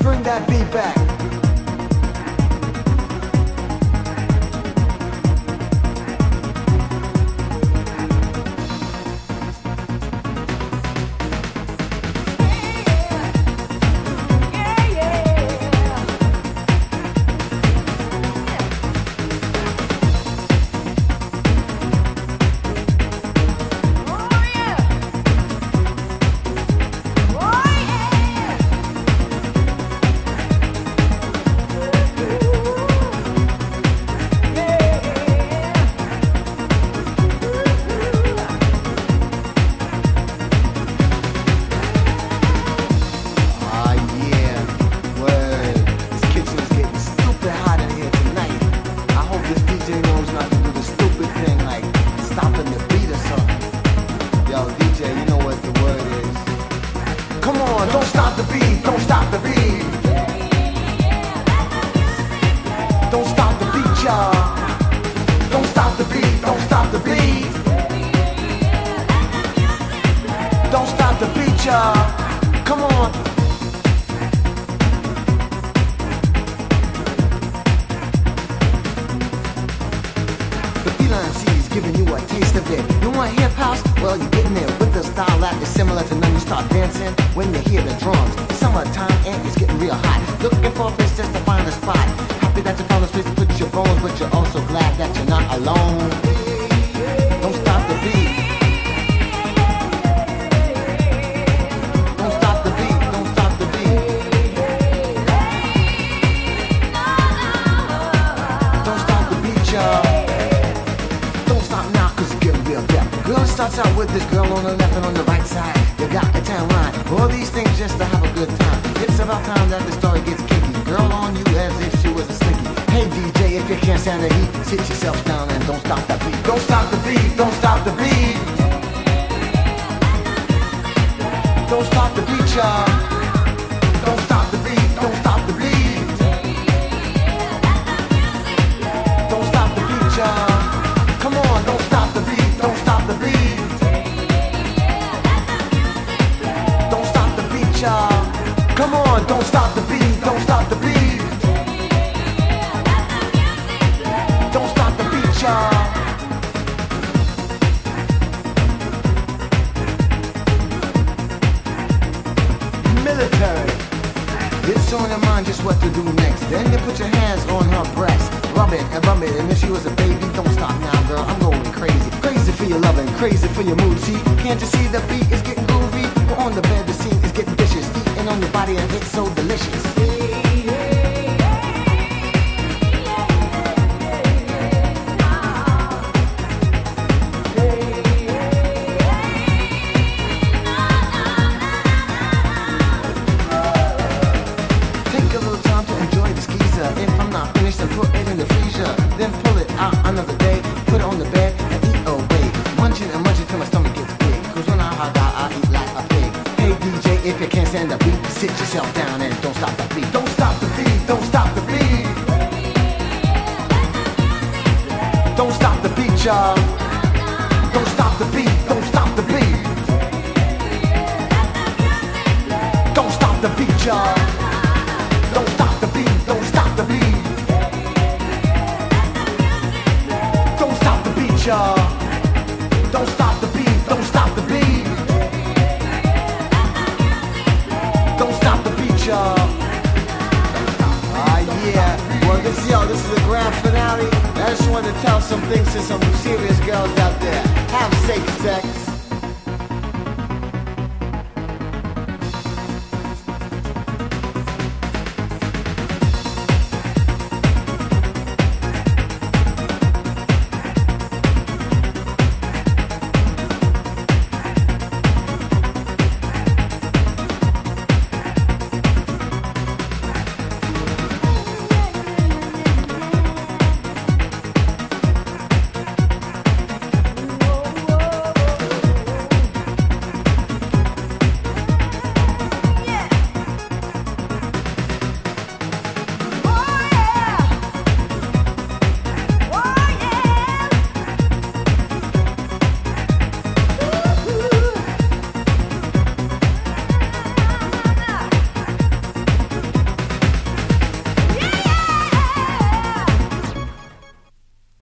Bring that beat back. DJ knows not to do the stupid thing like stopping the beat or something. Yo, DJ, you know what the word is. Come on, don't stop the beat, don't stop the beat. Don't stop the beat, y'all. Don't stop the beat, don't stop the beat. Don't stop the beat, y'all. Come on. Giving you a taste of it. You want hip house? Well, you're getting it with the style that is similar to none. You start dancing when you hear the drums. It's summertime and it's getting real hot. Looking for a place just to find a spot. Happy that you found a place to put your bones, but you're also glad that you're not alone. Starts out with this girl on the left and on the right side. You got the town line. All these things just to have a good time. It's about time that the story gets kinky. Girl on you as if she was a slinky. Hey DJ, if you can't stand the heat, sit yourself down and don't stop that beat. Don't stop the beat, don't stop the beat. Don't stop the beat, y'all. Military. It's on your mind just what to do next. Then you put your hands on her breast. Rub it and rub it. And if she was a baby, don't stop now, girl. I'm going crazy. Crazy for your loving, crazy for your mood. See, can't you see the beat is getting groovy? We're on the bed, the scene is getting vicious. Eating on your body and it's so delicious. Munching and munching till my stomach gets big. Cause when I hog out, I eat like a pig. Hey DJ, if you can't stand the beat, sit yourself down and don't stop the beat. Don't stop the beat, don't stop the beat. Don't stop the beat, y'all. Don't stop the beat, don't stop the beat. Don't stop the beat, y'all. Don't stop the beat, don't stop the beat. Don't stop the beat, y'all. Don't stop the beat, don't stop the beat. Don't stop the beat, y'all. Ah, yeah. Well, this, yo, this is the grand finale. I just wanted to tell some things to some serious girls out there.